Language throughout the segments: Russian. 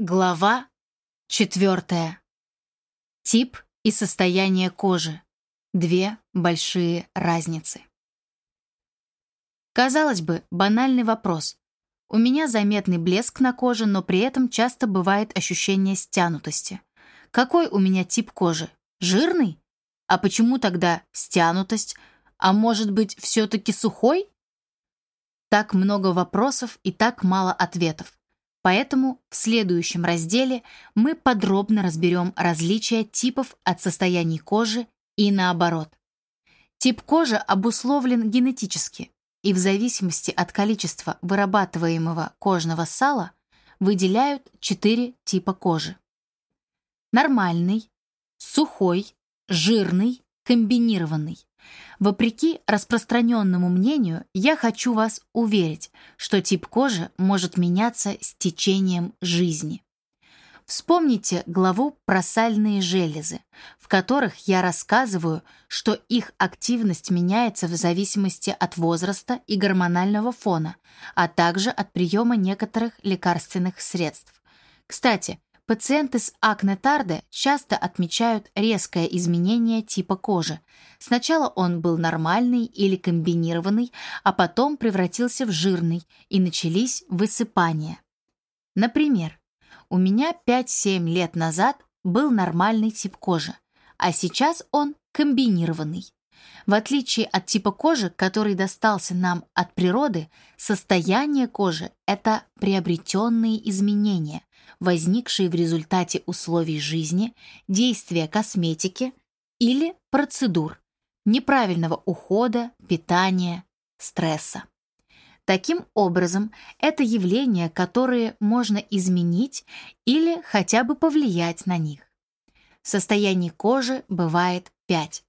Глава четвертая. Тип и состояние кожи. Две большие разницы. Казалось бы, банальный вопрос. У меня заметный блеск на коже, но при этом часто бывает ощущение стянутости. Какой у меня тип кожи? Жирный? А почему тогда стянутость? А может быть, все-таки сухой? Так много вопросов и так мало ответов. Поэтому в следующем разделе мы подробно разберем различия типов от состояний кожи и наоборот. Тип кожи обусловлен генетически, и в зависимости от количества вырабатываемого кожного сала выделяют четыре типа кожи. Нормальный, сухой, жирный, комбинированный. Вопреки распространенному мнению, я хочу вас уверить, что тип кожи может меняться с течением жизни. Вспомните главу про сальные железы, в которых я рассказываю, что их активность меняется в зависимости от возраста и гормонального фона, а также от приема некоторых лекарственных средств. Кстати, Пациенты с акне тарде часто отмечают резкое изменение типа кожи. Сначала он был нормальный или комбинированный, а потом превратился в жирный, и начались высыпания. Например, у меня 5-7 лет назад был нормальный тип кожи, а сейчас он комбинированный. В отличие от типа кожи, который достался нам от природы, состояние кожи – это приобретенные изменения, возникшие в результате условий жизни, действия косметики или процедур, неправильного ухода, питания, стресса. Таким образом, это явления, которые можно изменить или хотя бы повлиять на них. Состояний кожи бывает 5.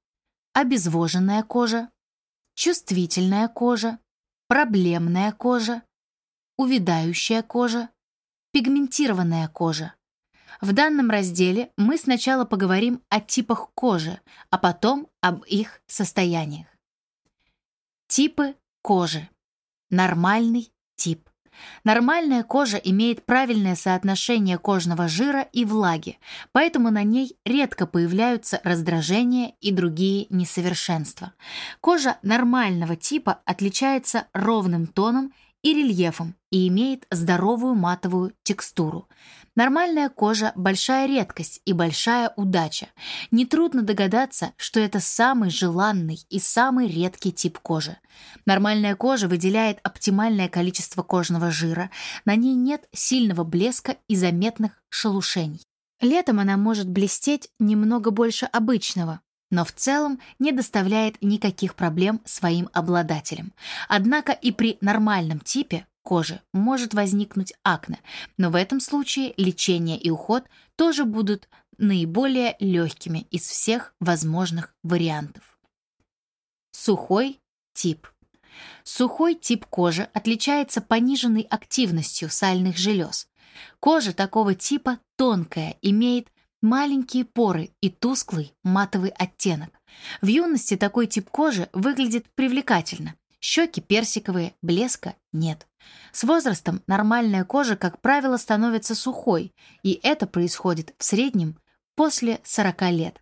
Обезвоженная кожа, чувствительная кожа, проблемная кожа, увядающая кожа, пигментированная кожа. В данном разделе мы сначала поговорим о типах кожи, а потом об их состояниях. Типы кожи. Нормальный тип. Нормальная кожа имеет правильное соотношение кожного жира и влаги, поэтому на ней редко появляются раздражения и другие несовершенства. Кожа нормального типа отличается ровным тоном и рельефом и имеет здоровую матовую текстуру. Нормальная кожа – большая редкость и большая удача. Нетрудно догадаться, что это самый желанный и самый редкий тип кожи. Нормальная кожа выделяет оптимальное количество кожного жира, на ней нет сильного блеска и заметных шелушений. Летом она может блестеть немного больше обычного, но в целом не доставляет никаких проблем своим обладателям. Однако и при нормальном типе кожи может возникнуть акне, но в этом случае лечение и уход тоже будут наиболее легкими из всех возможных вариантов. Сухой тип. Сухой тип кожи отличается пониженной активностью сальных желез. Кожа такого типа тонкая, имеет маленькие поры и тусклый матовый оттенок. В юности такой тип кожи выглядит привлекательно. Щеки персиковые, блеска нет. С возрастом нормальная кожа, как правило, становится сухой, и это происходит в среднем после 40 лет.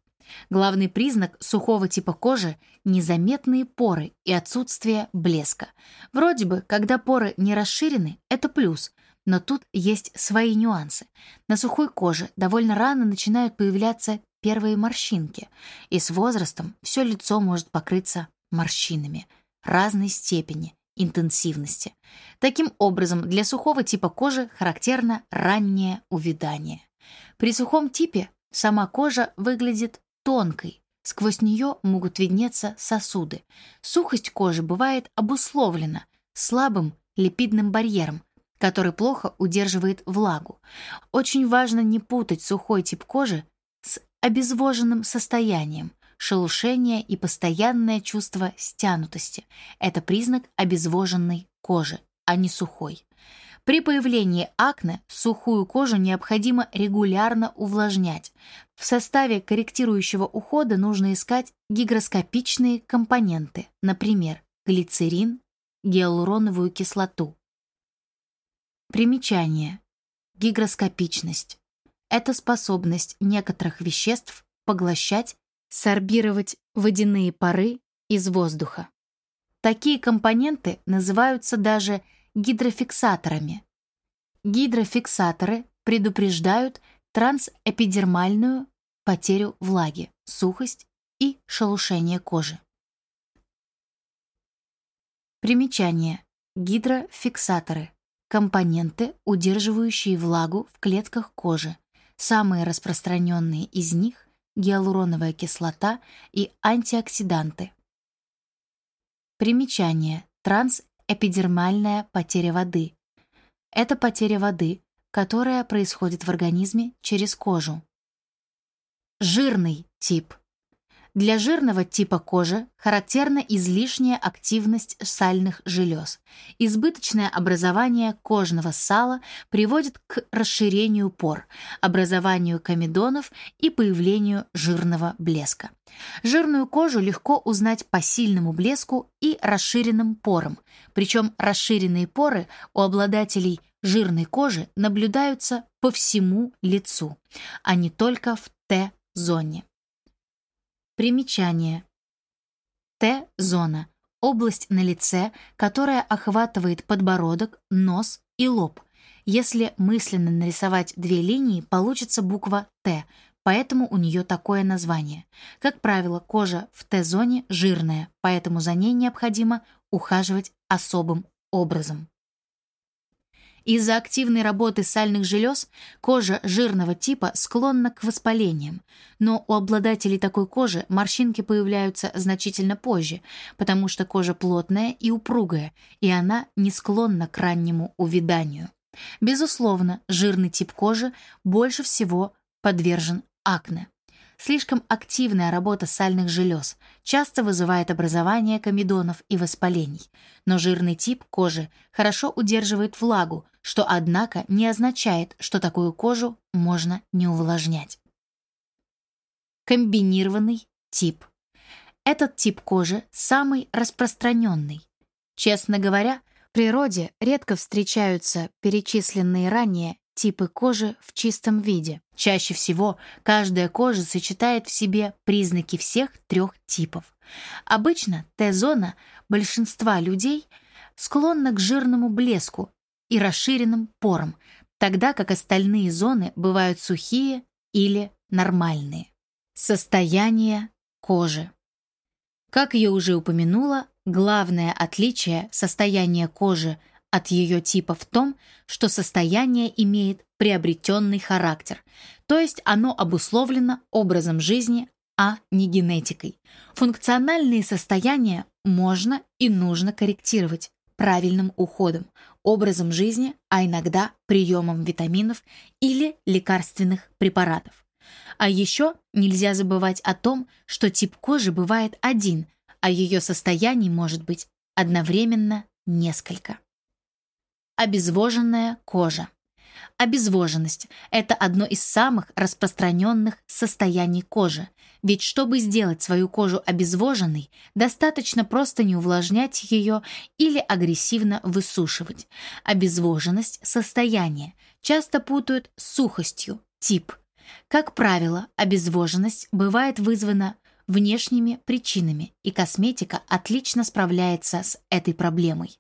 Главный признак сухого типа кожи – незаметные поры и отсутствие блеска. Вроде бы, когда поры не расширены, это плюс, но тут есть свои нюансы. На сухой коже довольно рано начинают появляться первые морщинки, и с возрастом все лицо может покрыться морщинами разной степени интенсивности. Таким образом, для сухого типа кожи характерно раннее увядание. При сухом типе сама кожа выглядит тонкой, сквозь нее могут виднеться сосуды. Сухость кожи бывает обусловлена слабым липидным барьером, который плохо удерживает влагу. Очень важно не путать сухой тип кожи с обезвоженным состоянием. Шелушение и постоянное чувство стянутости – это признак обезвоженной кожи, а не сухой. При появлении акне сухую кожу необходимо регулярно увлажнять. В составе корректирующего ухода нужно искать гигроскопичные компоненты, например, глицерин, гиалуроновую кислоту, Примечание. гигроскопичность. Это способность некоторых веществ поглощать, сорбировать водяные пары из воздуха. Такие компоненты называются даже гидрофиксаторами. Гидрофиксаторы предупреждают трансэпидермальную потерю влаги, сухость и шелушение кожи. Примечание. Гидрофиксаторы. Компоненты, удерживающие влагу в клетках кожи. Самые распространенные из них – гиалуроновая кислота и антиоксиданты. Примечание. Трансэпидермальная потеря воды. Это потеря воды, которая происходит в организме через кожу. Жирный тип. Для жирного типа кожи характерна излишняя активность сальных желез. Избыточное образование кожного сала приводит к расширению пор, образованию комедонов и появлению жирного блеска. Жирную кожу легко узнать по сильному блеску и расширенным порам, причем расширенные поры у обладателей жирной кожи наблюдаются по всему лицу, а не только в Т-зоне. Примечание. Т-зона – область на лице, которая охватывает подбородок, нос и лоб. Если мысленно нарисовать две линии, получится буква Т, поэтому у нее такое название. Как правило, кожа в Т-зоне жирная, поэтому за ней необходимо ухаживать особым образом. Из-за активной работы сальных желез кожа жирного типа склонна к воспалениям, но у обладателей такой кожи морщинки появляются значительно позже, потому что кожа плотная и упругая, и она не склонна к раннему увяданию. Безусловно, жирный тип кожи больше всего подвержен акне. Слишком активная работа сальных желез часто вызывает образование комедонов и воспалений, но жирный тип кожи хорошо удерживает влагу, что, однако, не означает, что такую кожу можно не увлажнять. Комбинированный тип. Этот тип кожи самый распространенный. Честно говоря, в природе редко встречаются перечисленные ранее типы кожи в чистом виде. Чаще всего каждая кожа сочетает в себе признаки всех трех типов. Обычно Т-зона большинства людей склонна к жирному блеску и расширенным порам, тогда как остальные зоны бывают сухие или нормальные. Состояние кожи. Как я уже упомянула, главное отличие состояния кожи – от ее типа в том, что состояние имеет приобретенный характер, то есть оно обусловлено образом жизни, а не генетикой. Функциональные состояния можно и нужно корректировать правильным уходом, образом жизни, а иногда приемом витаминов или лекарственных препаратов. А еще нельзя забывать о том, что тип кожи бывает один, а ее состояний может быть одновременно несколько. Обезвоженная кожа. Обезвоженность – это одно из самых распространенных состояний кожи, ведь чтобы сделать свою кожу обезвоженной, достаточно просто не увлажнять ее или агрессивно высушивать. Обезвоженность – состояние, часто путают с сухостью, тип. Как правило, обезвоженность бывает вызвана внешними причинами, и косметика отлично справляется с этой проблемой.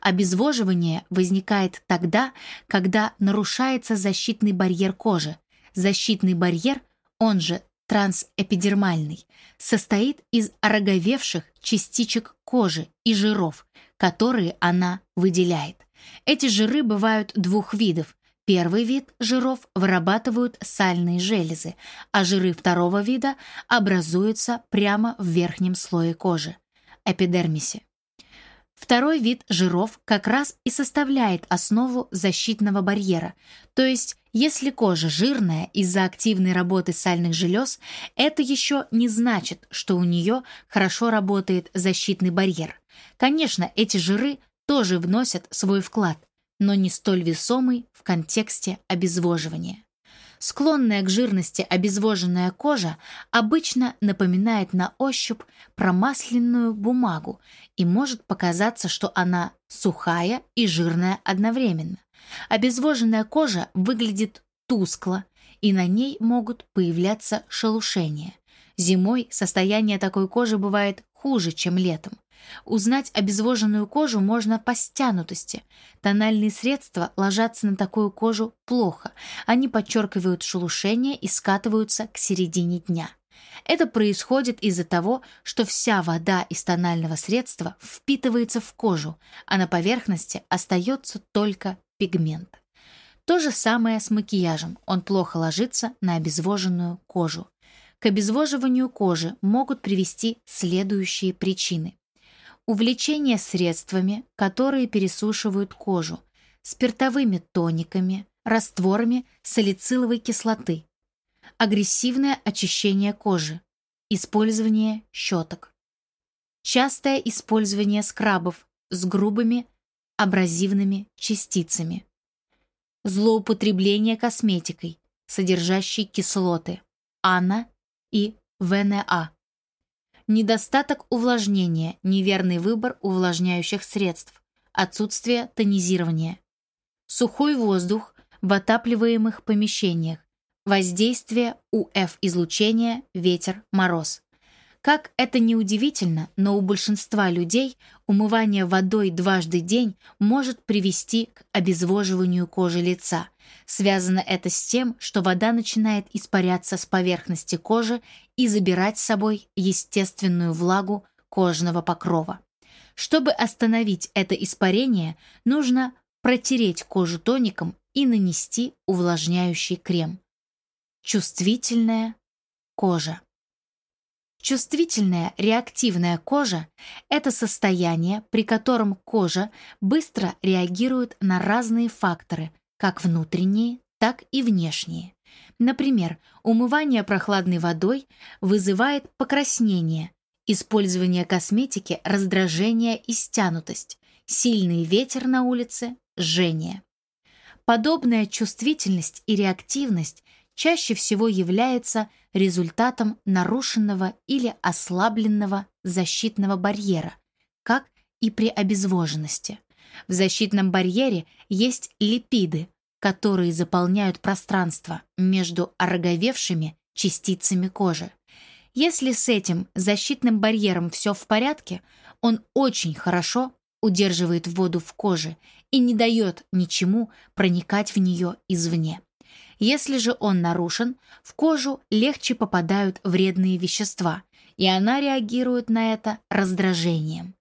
Обезвоживание возникает тогда, когда нарушается защитный барьер кожи. Защитный барьер, он же трансэпидермальный, состоит из ороговевших частичек кожи и жиров, которые она выделяет. Эти жиры бывают двух видов Первый вид жиров вырабатывают сальные железы, а жиры второго вида образуются прямо в верхнем слое кожи – эпидермисе. Второй вид жиров как раз и составляет основу защитного барьера, то есть если кожа жирная из-за активной работы сальных желез, это еще не значит, что у нее хорошо работает защитный барьер. Конечно, эти жиры тоже вносят свой вклад – но не столь весомый в контексте обезвоживания. Склонная к жирности обезвоженная кожа обычно напоминает на ощупь промасленную бумагу и может показаться, что она сухая и жирная одновременно. Обезвоженная кожа выглядит тускло, и на ней могут появляться шелушения. Зимой состояние такой кожи бывает хуже, чем летом. Узнать обезвоженную кожу можно по стянутости. Тональные средства ложатся на такую кожу плохо. Они подчеркивают шелушение и скатываются к середине дня. Это происходит из-за того, что вся вода из тонального средства впитывается в кожу, а на поверхности остается только пигмент. То же самое с макияжем. Он плохо ложится на обезвоженную кожу. К обезвоживанию кожи могут привести следующие причины. Увлечение средствами, которые пересушивают кожу, спиртовыми тониками, растворами салициловой кислоты, агрессивное очищение кожи, использование щеток, частое использование скрабов с грубыми абразивными частицами, злоупотребление косметикой, содержащей кислоты, АНА и ВНА, недостаток увлажнения, неверный выбор увлажняющих средств, отсутствие тонизирования, сухой воздух в отапливаемых помещениях, воздействие УФ-излучения, ветер, мороз. Как это ни удивительно, но у большинства людей умывание водой дважды день может привести к обезвоживанию кожи лица. Связано это с тем, что вода начинает испаряться с поверхности кожи и забирать с собой естественную влагу кожного покрова. Чтобы остановить это испарение, нужно протереть кожу тоником и нанести увлажняющий крем. Чувствительная кожа. Чувствительная реактивная кожа – это состояние, при котором кожа быстро реагирует на разные факторы, как внутренние, так и внешние. Например, умывание прохладной водой вызывает покраснение, использование косметики – раздражение и стянутость, сильный ветер на улице – жжение. Подобная чувствительность и реактивность чаще всего является результатом нарушенного или ослабленного защитного барьера, как и при обезвоженности. В защитном барьере есть липиды, которые заполняют пространство между ороговевшими частицами кожи. Если с этим защитным барьером все в порядке, он очень хорошо удерживает воду в коже и не дает ничему проникать в нее извне. Если же он нарушен, в кожу легче попадают вредные вещества, и она реагирует на это раздражением.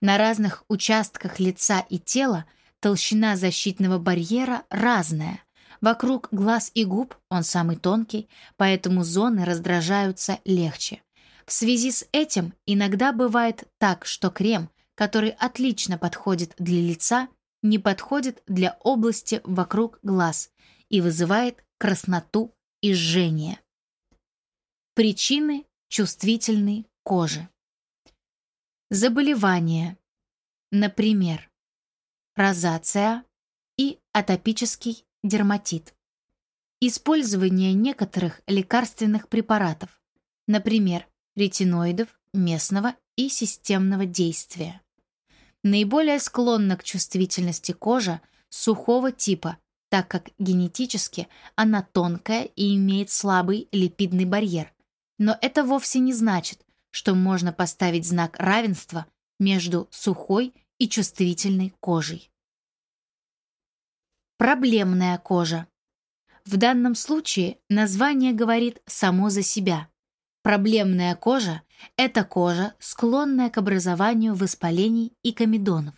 На разных участках лица и тела толщина защитного барьера разная. Вокруг глаз и губ он самый тонкий, поэтому зоны раздражаются легче. В связи с этим иногда бывает так, что крем, который отлично подходит для лица, не подходит для области вокруг глаз и вызывает красноту и жжение. Причины чувствительной кожи. Заболевания, например, розация и атопический дерматит. Использование некоторых лекарственных препаратов, например, ретиноидов местного и системного действия. Наиболее склонна к чувствительности кожа сухого типа так как генетически она тонкая и имеет слабый липидный барьер. Но это вовсе не значит, что можно поставить знак равенства между сухой и чувствительной кожей. Проблемная кожа. В данном случае название говорит само за себя. Проблемная кожа – это кожа, склонная к образованию воспалений и комедонов.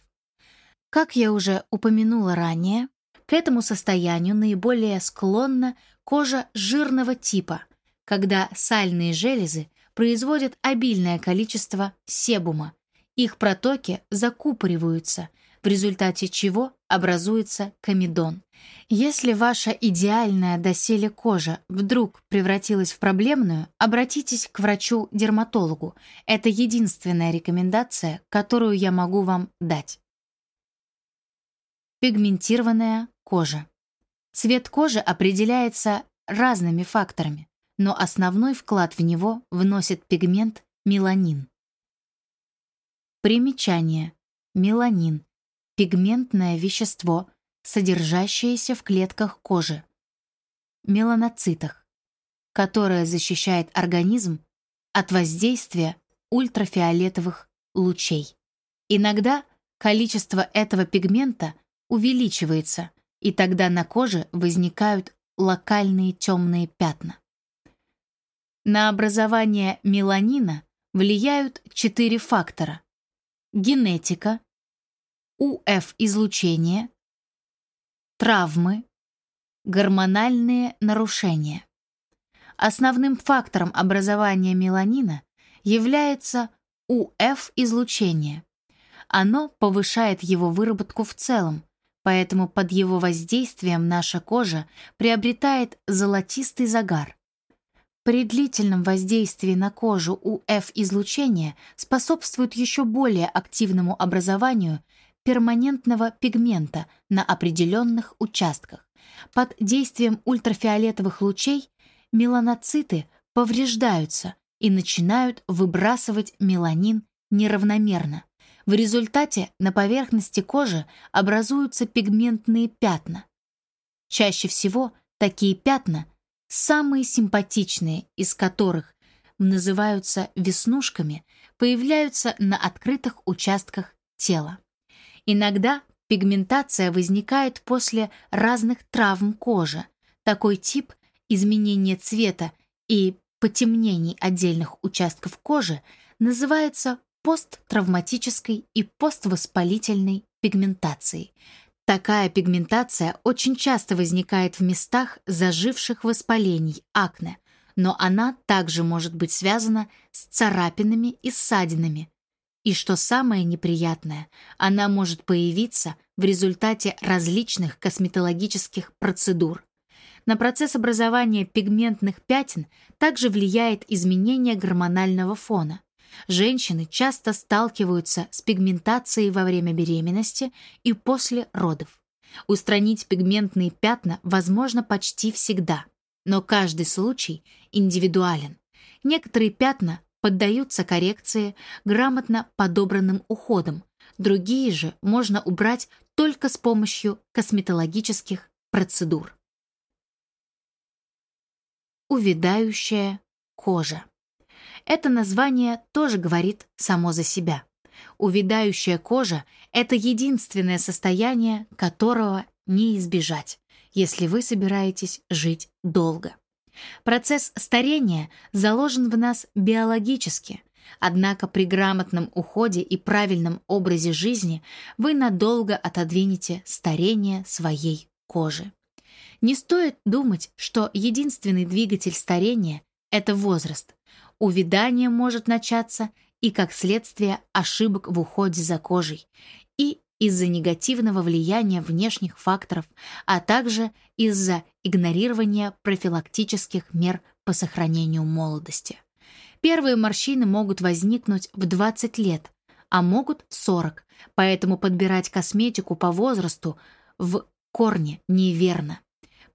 Как я уже упомянула ранее, к этому состоянию наиболее склонна кожа жирного типа, когда сальные железы производят обильное количество себума. Их протоки закупориваются, в результате чего образуется комедон. Если ваша идеальная доселе кожа вдруг превратилась в проблемную, обратитесь к врачу-дерматологу. Это единственная рекомендация, которую я могу вам дать. Пигментированная кожа. Цвет кожи определяется разными факторами, но основной вклад в него вносит пигмент меланин. Примечание. Меланин – пигментное вещество, содержащаяся в клетках кожи, меланоцитах, которая защищает организм от воздействия ультрафиолетовых лучей. Иногда количество этого пигмента увеличивается, и тогда на коже возникают локальные темные пятна. На образование меланина влияют четыре фактора. Генетика, УФ-излучение, травмы, гормональные нарушения. Основным фактором образования меланина является УФ-излучение. Оно повышает его выработку в целом, поэтому под его воздействием наша кожа приобретает золотистый загар. При длительном воздействии на кожу УФ-излучение способствует еще более активному образованию перманентного пигмента на определенных участках. Под действием ультрафиолетовых лучей меланоциты повреждаются и начинают выбрасывать меланин неравномерно. В результате на поверхности кожи образуются пигментные пятна. Чаще всего такие пятна самые симпатичные из которых называются веснушками, появляются на открытых участках тела. Иногда пигментация возникает после разных травм кожи. Такой тип изменения цвета и потемнений отдельных участков кожи называется посттравматической и поствоспалительной пигментацией. Такая пигментация очень часто возникает в местах заживших воспалений, акне, но она также может быть связана с царапинами и ссадинами. И что самое неприятное, она может появиться в результате различных косметологических процедур. На процесс образования пигментных пятен также влияет изменение гормонального фона. Женщины часто сталкиваются с пигментацией во время беременности и после родов. Устранить пигментные пятна возможно почти всегда, но каждый случай индивидуален. Некоторые пятна поддаются коррекции грамотно подобранным уходом, другие же можно убрать только с помощью косметологических процедур. Увядающая кожа. Это название тоже говорит само за себя. Увядающая кожа — это единственное состояние, которого не избежать, если вы собираетесь жить долго. Процесс старения заложен в нас биологически, однако при грамотном уходе и правильном образе жизни вы надолго отодвинете старение своей кожи. Не стоит думать, что единственный двигатель старения — это возраст. Увядание может начаться и как следствие ошибок в уходе за кожей, из-за негативного влияния внешних факторов, а также из-за игнорирования профилактических мер по сохранению молодости. Первые морщины могут возникнуть в 20 лет, а могут в 40, поэтому подбирать косметику по возрасту в корне неверно.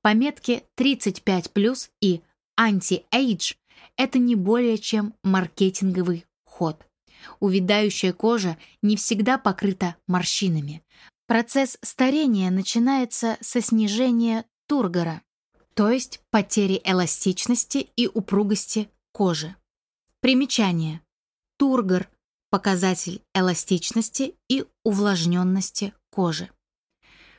Пометки 35+, и «Anti-Age» это не более чем маркетинговый ход. Увядающая кожа не всегда покрыта морщинами. Процесс старения начинается со снижения тургора, то есть потери эластичности и упругости кожи. Примечание. Тургор – показатель эластичности и увлажненности кожи.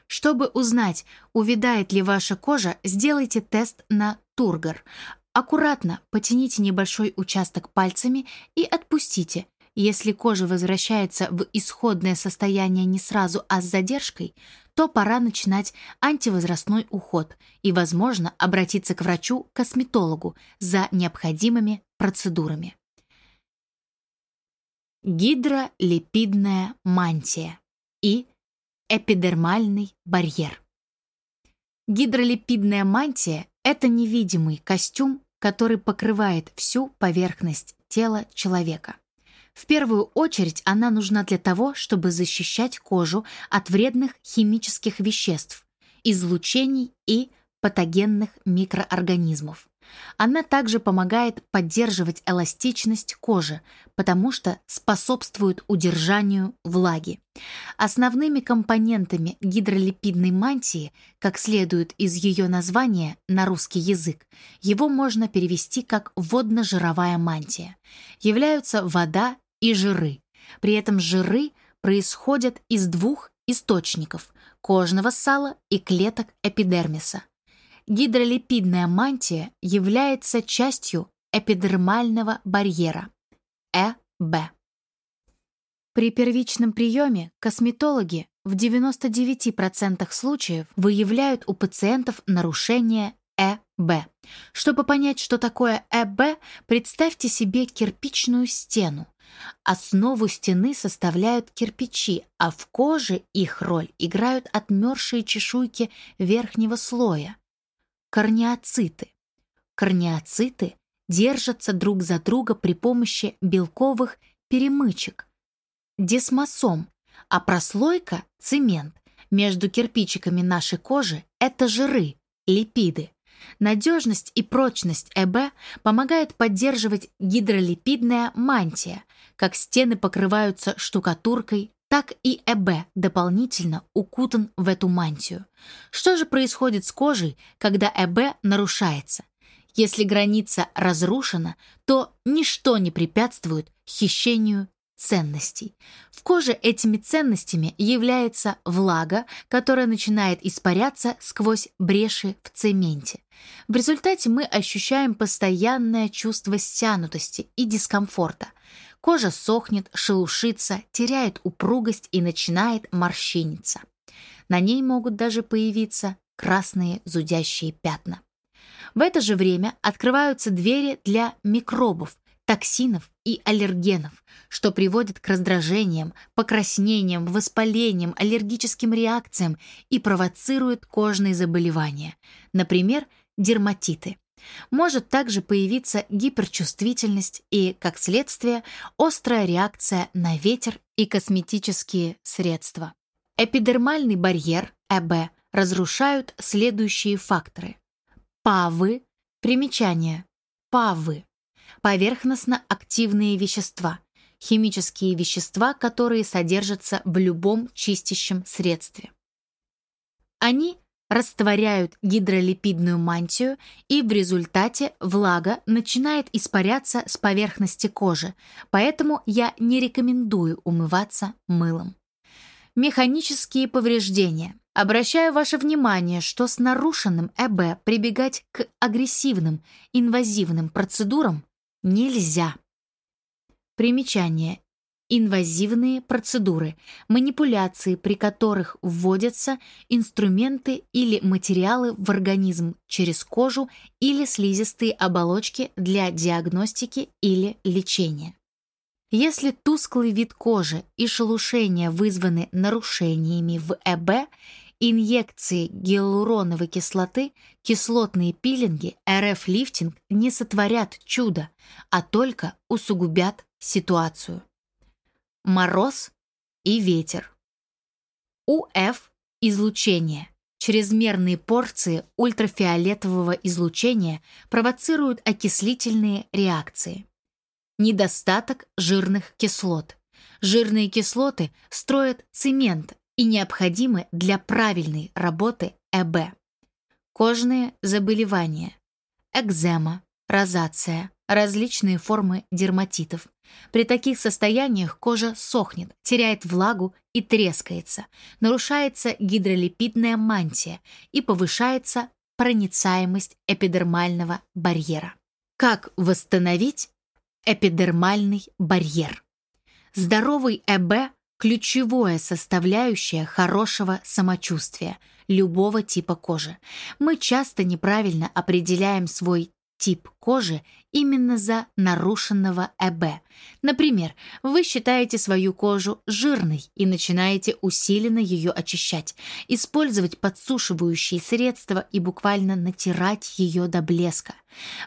Чтобы узнать, увядает ли ваша кожа, сделайте тест на тургор. Аккуратно потяните небольшой участок пальцами и отпустите. Если кожа возвращается в исходное состояние не сразу, а с задержкой, то пора начинать антивозрастной уход и, возможно, обратиться к врачу-косметологу за необходимыми процедурами. Гидролипидная мантия и эпидермальный барьер. Гидролипидная мантия – это невидимый костюм, который покрывает всю поверхность тела человека. В первую очередь она нужна для того, чтобы защищать кожу от вредных химических веществ, излучений и патогенных микроорганизмов. Она также помогает поддерживать эластичность кожи, потому что способствует удержанию влаги. Основными компонентами гидролипидной мантии, как следует из ее названия на русский язык, его можно перевести как водно-жировая мантия, являются вода и жиры. При этом жиры происходят из двух источников – кожного сала и клеток эпидермиса. Гидролипидная мантия является частью эпидермального барьера ЭБ. При первичном приеме косметологи в 99% случаев выявляют у пациентов нарушение ЭБ. Чтобы понять, что такое ЭБ, представьте себе кирпичную стену. Основу стены составляют кирпичи, а в коже их роль играют отмершие чешуйки верхнего слоя корнеоциты. Корнеоциты держатся друг за друга при помощи белковых перемычек, десмосом, а прослойка – цемент. Между кирпичиками нашей кожи – это жиры, липиды. Надежность и прочность ЭБ помогает поддерживать гидролипидная мантия, как стены покрываются штукатуркой, так и ЭБ дополнительно укутан в эту мантию. Что же происходит с кожей, когда ЭБ нарушается? Если граница разрушена, то ничто не препятствует хищению ценностей. В коже этими ценностями является влага, которая начинает испаряться сквозь бреши в цементе. В результате мы ощущаем постоянное чувство стянутости и дискомфорта. Кожа сохнет, шелушится, теряет упругость и начинает морщиниться. На ней могут даже появиться красные зудящие пятна. В это же время открываются двери для микробов, токсинов и аллергенов, что приводит к раздражениям, покраснениям, воспалениям, аллергическим реакциям и провоцирует кожные заболевания, например, дерматиты. Может также появиться гиперчувствительность и, как следствие, острая реакция на ветер и косметические средства. Эпидермальный барьер, ЭБ, разрушают следующие факторы. ПАВы, примечание, ПАВы, поверхностно-активные вещества, химические вещества, которые содержатся в любом чистящем средстве. Они растворяют гидролипидную мантию, и в результате влага начинает испаряться с поверхности кожи, поэтому я не рекомендую умываться мылом. Механические повреждения. Обращаю ваше внимание, что с нарушенным ЭБ прибегать к агрессивным, инвазивным процедурам нельзя. Примечание. Инвазивные процедуры, манипуляции, при которых вводятся инструменты или материалы в организм через кожу или слизистые оболочки для диагностики или лечения. Если тусклый вид кожи и шелушения вызваны нарушениями в ЭБ, инъекции гиалуроновой кислоты, кислотные пилинги, РФ-лифтинг не сотворят чудо, а только усугубят ситуацию мороз и ветер. УФ – излучение. Чрезмерные порции ультрафиолетового излучения провоцируют окислительные реакции. Недостаток жирных кислот. Жирные кислоты строят цемент и необходимы для правильной работы ЭБ. Кожные заболевания. Экзема, розация, различные формы дерматитов. При таких состояниях кожа сохнет, теряет влагу и трескается, нарушается гидролипидная мантия и повышается проницаемость эпидермального барьера. Как восстановить эпидермальный барьер? Здоровый ЭБ – ключевое составляющее хорошего самочувствия любого типа кожи. Мы часто неправильно определяем свой тип кожи именно за нарушенного ЭБ. Например, вы считаете свою кожу жирной и начинаете усиленно ее очищать, использовать подсушивающие средства и буквально натирать ее до блеска.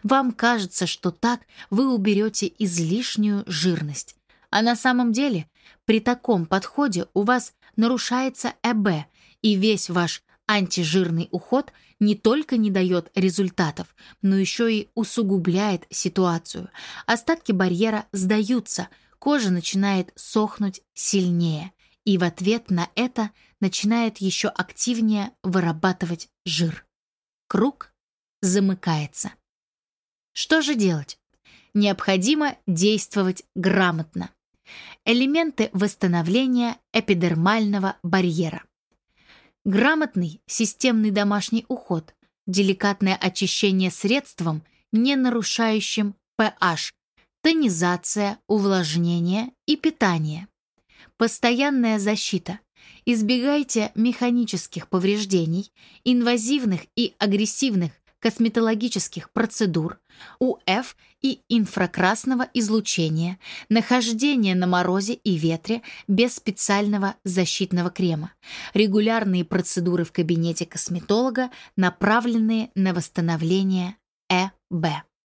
Вам кажется, что так вы уберете излишнюю жирность. А на самом деле при таком подходе у вас нарушается ЭБ, и весь ваш Антижирный уход не только не дает результатов, но еще и усугубляет ситуацию. Остатки барьера сдаются, кожа начинает сохнуть сильнее, и в ответ на это начинает еще активнее вырабатывать жир. Круг замыкается. Что же делать? Необходимо действовать грамотно. Элементы восстановления эпидермального барьера. Грамотный системный домашний уход, деликатное очищение средством, не нарушающим pH, тонизация, увлажнение и питание. Постоянная защита. Избегайте механических повреждений, инвазивных и агрессивных косметологических процедур, УФ и инфракрасного излучения, нахождение на морозе и ветре без специального защитного крема, регулярные процедуры в кабинете косметолога, направленные на восстановление ЭБ.